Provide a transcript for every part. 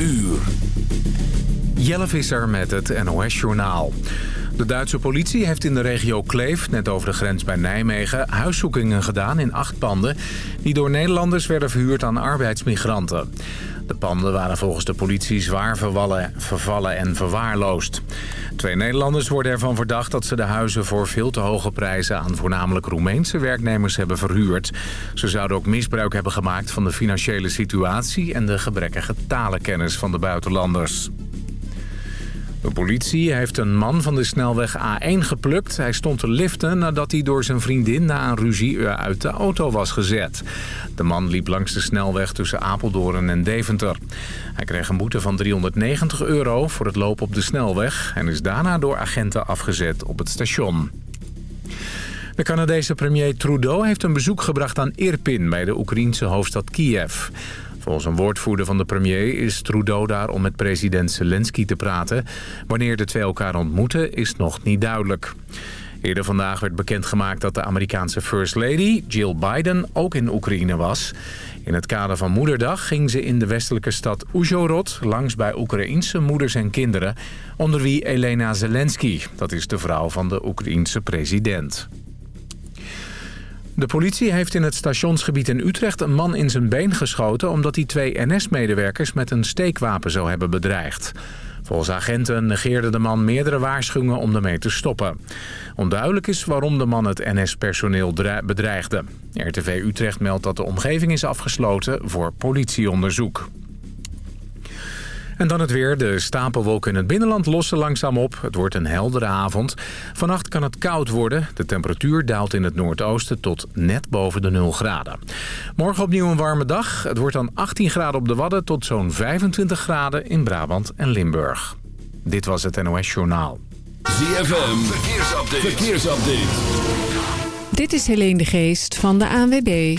uur. Jelle Visser met het NOS-journaal. De Duitse politie heeft in de regio Kleef, net over de grens bij Nijmegen... huiszoekingen gedaan in acht panden... die door Nederlanders werden verhuurd aan arbeidsmigranten. De panden waren volgens de politie zwaar vervallen, vervallen en verwaarloosd. Twee Nederlanders worden ervan verdacht dat ze de huizen voor veel te hoge prijzen... aan voornamelijk Roemeense werknemers hebben verhuurd. Ze zouden ook misbruik hebben gemaakt van de financiële situatie... en de gebrekkige talenkennis van de buitenlanders. De politie heeft een man van de snelweg A1 geplukt. Hij stond te liften nadat hij door zijn vriendin na een ruzie uit de auto was gezet. De man liep langs de snelweg tussen Apeldoorn en Deventer. Hij kreeg een boete van 390 euro voor het lopen op de snelweg... en is daarna door agenten afgezet op het station. De Canadese premier Trudeau heeft een bezoek gebracht aan Irpin... bij de Oekraïense hoofdstad Kiev. Volgens een woordvoerder van de premier is Trudeau daar om met president Zelensky te praten. Wanneer de twee elkaar ontmoeten is nog niet duidelijk. Eerder vandaag werd bekendgemaakt dat de Amerikaanse First Lady, Jill Biden, ook in Oekraïne was. In het kader van Moederdag ging ze in de westelijke stad Uzhhorod langs bij Oekraïense moeders en kinderen, onder wie Elena Zelensky. Dat is de vrouw van de Oekraïense president. De politie heeft in het stationsgebied in Utrecht een man in zijn been geschoten... omdat hij twee NS-medewerkers met een steekwapen zou hebben bedreigd. Volgens agenten negeerde de man meerdere waarschuwingen om ermee te stoppen. Onduidelijk is waarom de man het NS-personeel bedreigde. RTV Utrecht meldt dat de omgeving is afgesloten voor politieonderzoek. En dan het weer. De stapelwolken in het binnenland lossen langzaam op. Het wordt een heldere avond. Vannacht kan het koud worden. De temperatuur daalt in het noordoosten tot net boven de 0 graden. Morgen opnieuw een warme dag. Het wordt dan 18 graden op de Wadden tot zo'n 25 graden in Brabant en Limburg. Dit was het NOS Journaal. ZFM. Verkeersupdate. Verkeersupdate. Dit is Helene de Geest van de ANWB.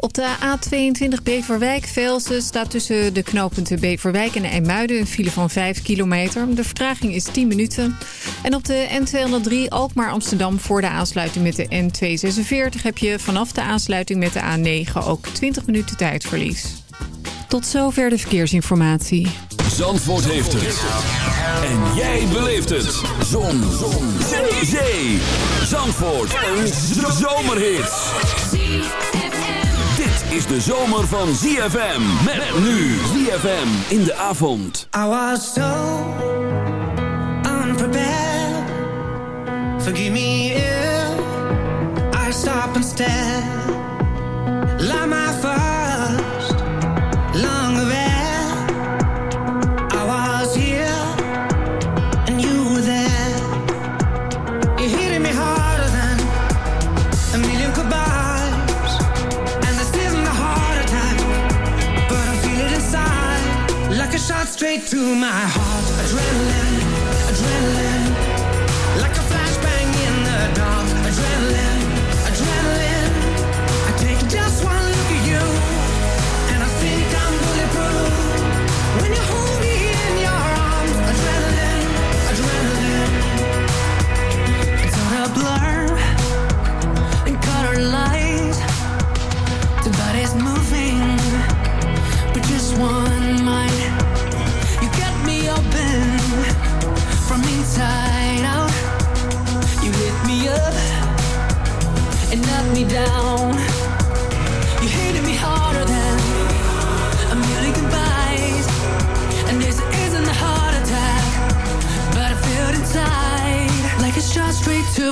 Op de A22 Beverwijk-Velsen staat tussen de knooppunten Beverwijk en IJmuiden een file van 5 kilometer. De vertraging is 10 minuten. En op de N203 Alkmaar-Amsterdam voor de aansluiting met de N246 heb je vanaf de aansluiting met de A9 ook 20 minuten tijdverlies. Tot zover de verkeersinformatie. Zandvoort heeft het. En jij beleeft het. Zon. Zon. Zee. Zandvoort. Een zomerhit is de zomer van ZFM. Met nu ZFM in de avond. I was so unprepared. Forgive me if I stop and stare. Straight to my heart.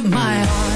To my heart.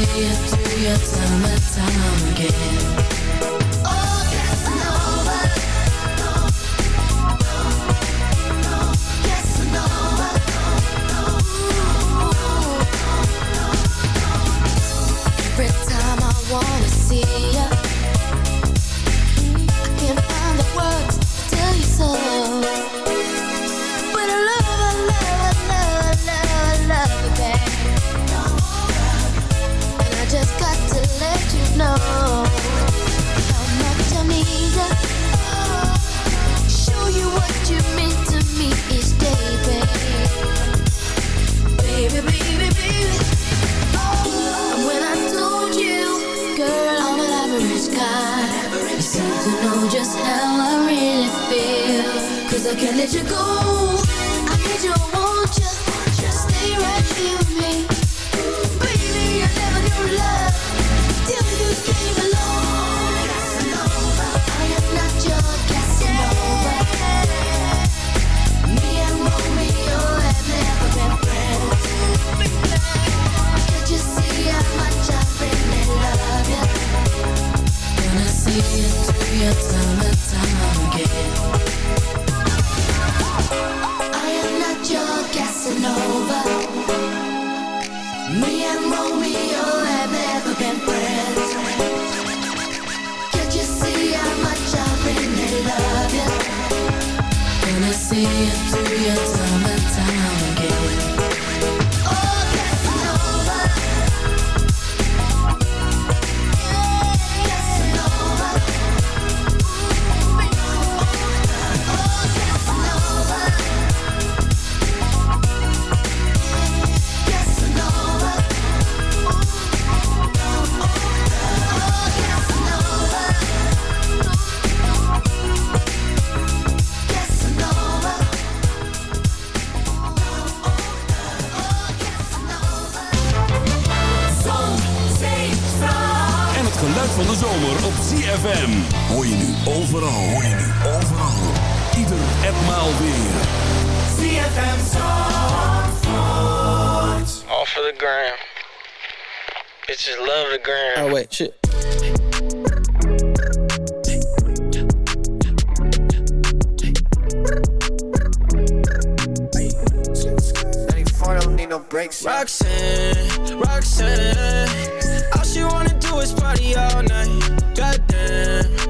See you through your time time again. Let you go. For the gram. Bitches love the gram. Oh wait, shit. Roxanne, Roxanne. All she wanna do is party all night. Goddamn,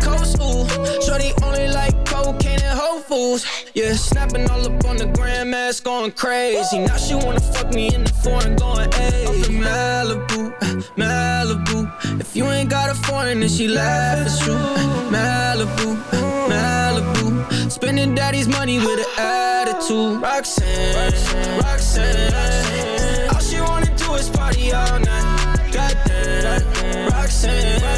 coast, ooh. Shorty only like cocaine and Whole Foods, yeah. Snapping all up on the grandmas, going crazy. Now she wanna fuck me in the foreign, going, hey. I'm from Malibu, Malibu. If you ain't got a foreign, then she laugh, it's true. Malibu, Malibu. Spending daddy's money with an attitude. Roxanne, Roxanne, All she wanna do is party all night. Goddamn, Roxanne.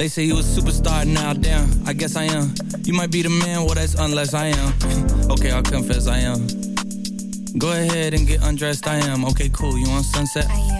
They say you a superstar, now damn, I guess I am. You might be the man, well that's unless I am. okay, I'll confess I am. Go ahead and get undressed, I am. Okay, cool, you on sunset? I am.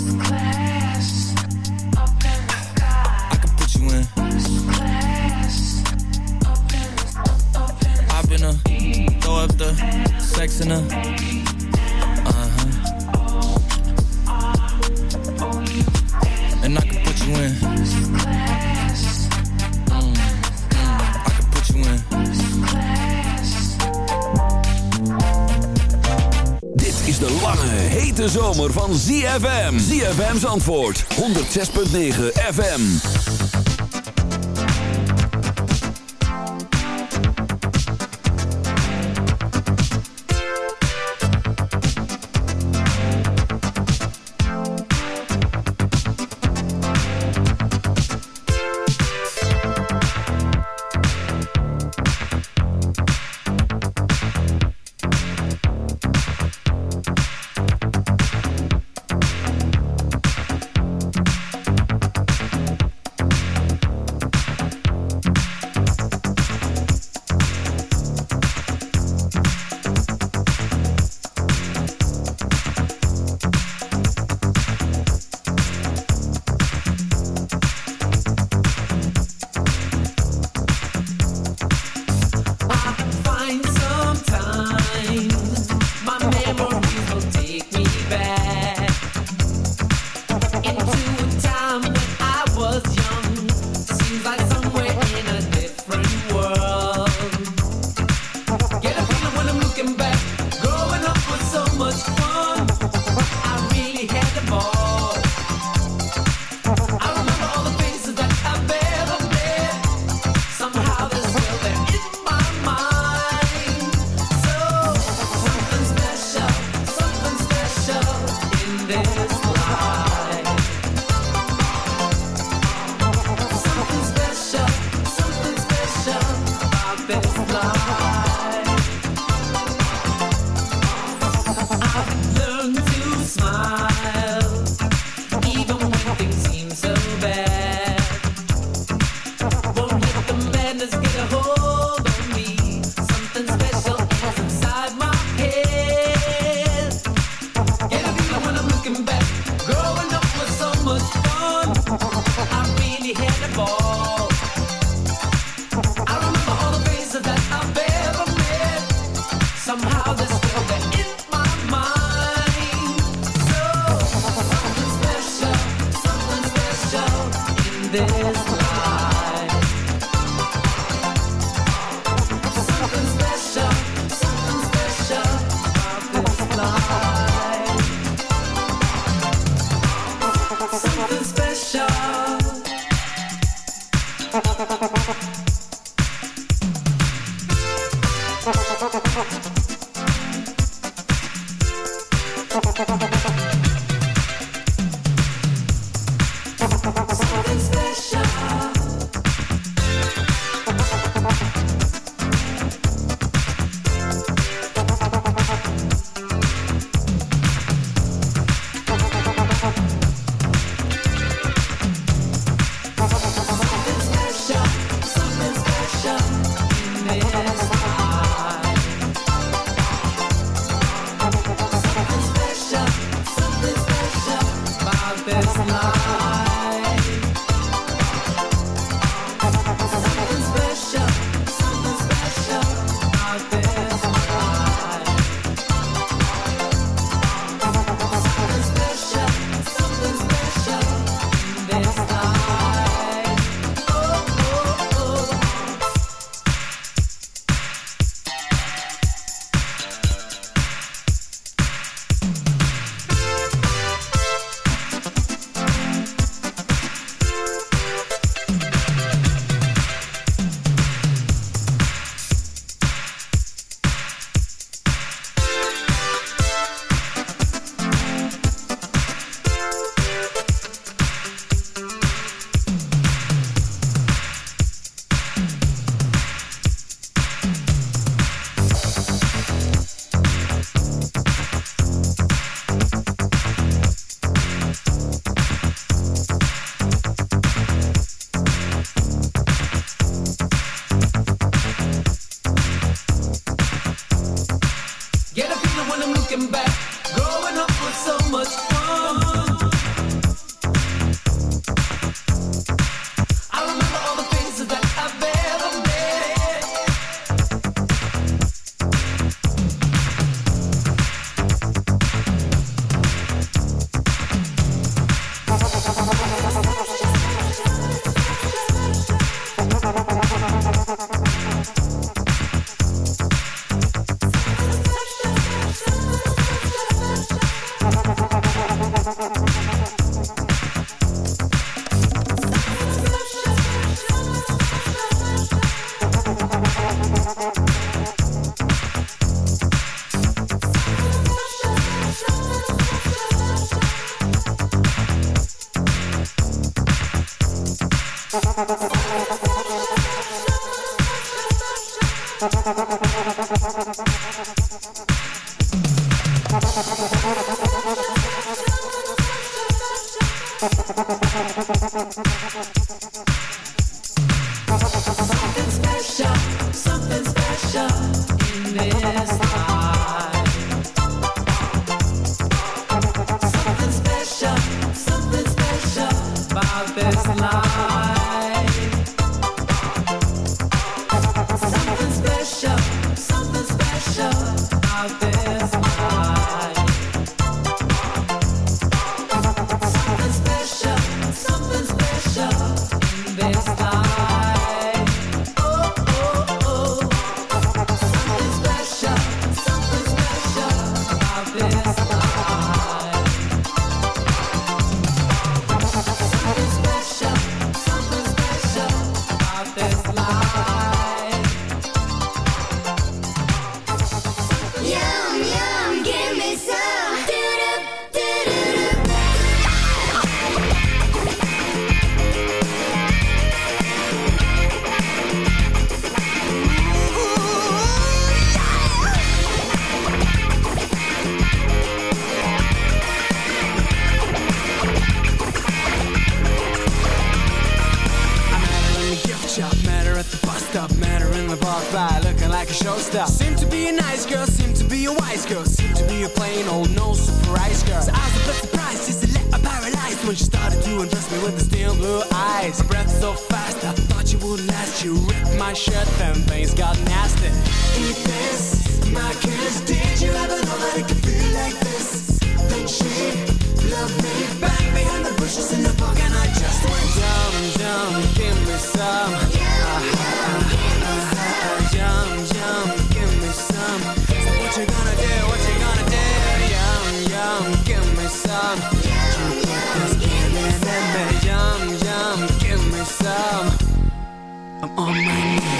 The sex in her. and I can put you in. Mm, I can put you in. Dit is de lange, hete zomer van ZFM. ZFM's antwoord, 106.9 FM. Something special, something special in this life. On my knees.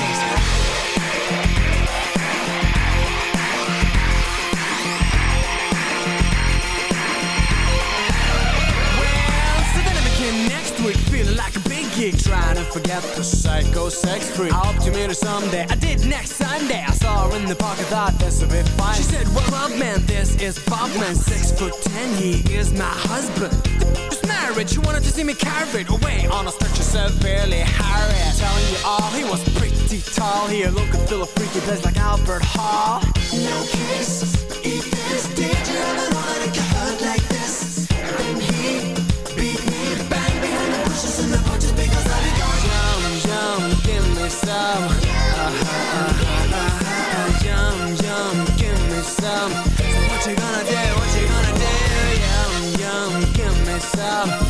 Forget the psycho sex freak. I hope to meet her someday. I did next Sunday. I saw her in the park. I thought this would be fine. She said, "Well, club man, this is Bob man, six foot ten. He is my husband." Just married. She wanted to see me carried away on a stretcher severely harried. Telling you all, he was pretty tall. He looked and feel a freaky place like Albert Hall. No kiss, eat this. Did you ever know that me some. Uh-huh, uh-huh, uh-huh. Yum yum, give me some. So what you gonna do? What you gonna do? Yum yum, give me some.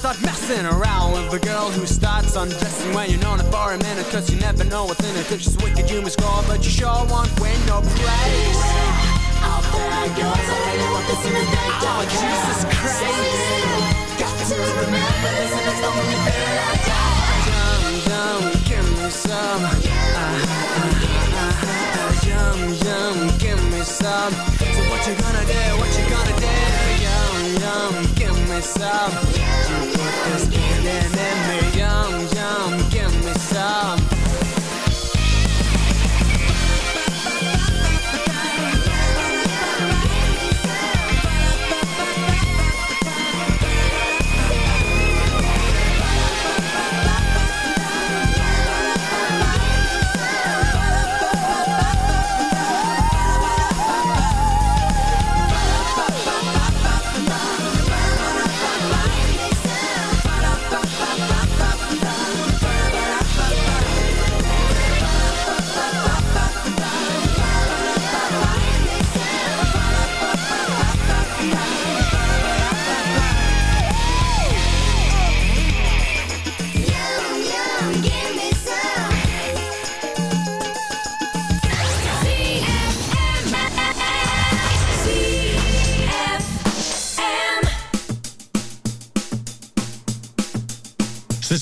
Start messing around with a girl who starts undressing when you're known for a minute, cause you never know what's in it. If she's wicked, you must score, but you sure won't win no praise. Out there goes, I really want this in the day. Oh, Jesus Christ. Got to remember this, and it's the only thing I got. Yum, yum, give me me some. Uh, uh, uh, yum, yum, some. You put this feeling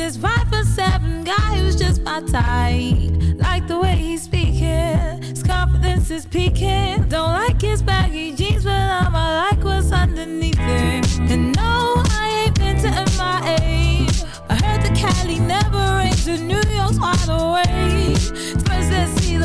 This five foot seven guy who's just my type. Like the way he's speaking, his confidence is peaking. Don't like his baggy jeans, but I'ma like what's underneath it. And no, I ain't been to MIA. I heard the Cali never rains, and New York's wide awake.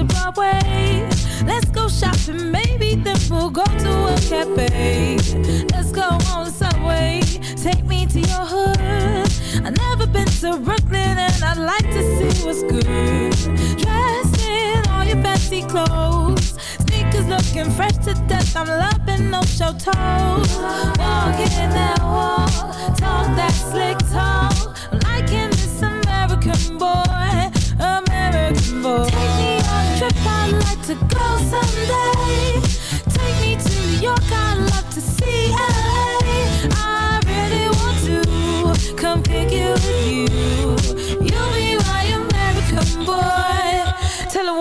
To Broadway. Let's go shopping, maybe then we'll go to a cafe. Let's go on the subway. Take me to your hood. I've never been to Brooklyn and I'd like to see what's good. Dressed in all your fancy clothes. Sneakers looking fresh to death. I'm loving no show toes. Walking that walk, talk that slick talk. I'm liking this American boy, to go someday.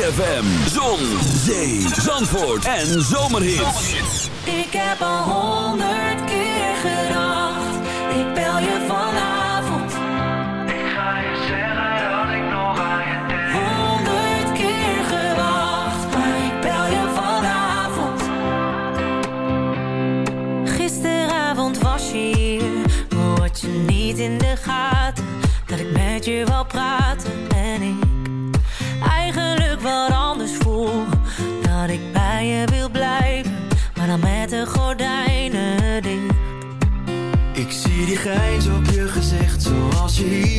ZFM, zon, zee, zandvoort en zomerhits. Ik heb al honderd keer gedacht,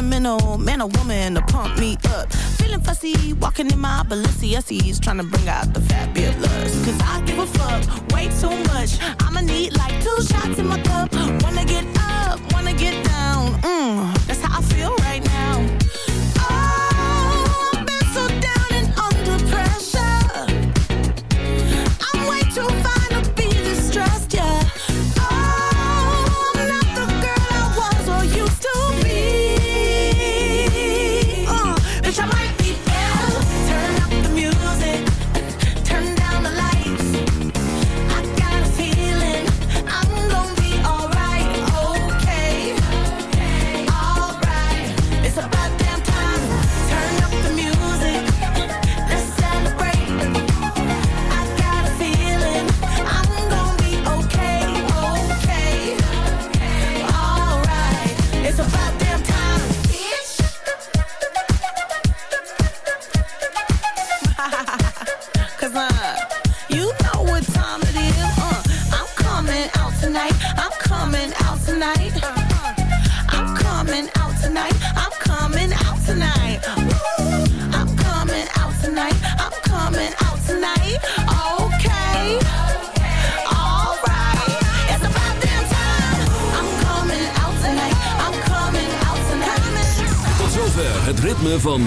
sentimental, man or woman to pump me up. Feeling fussy, walking in my Balenciagas, trying to bring out the fabulous. Cause I give a fuck way too much. I'ma need like two shots in my cup. Wanna get up, wanna get down. Mmm, that's how I feel right now.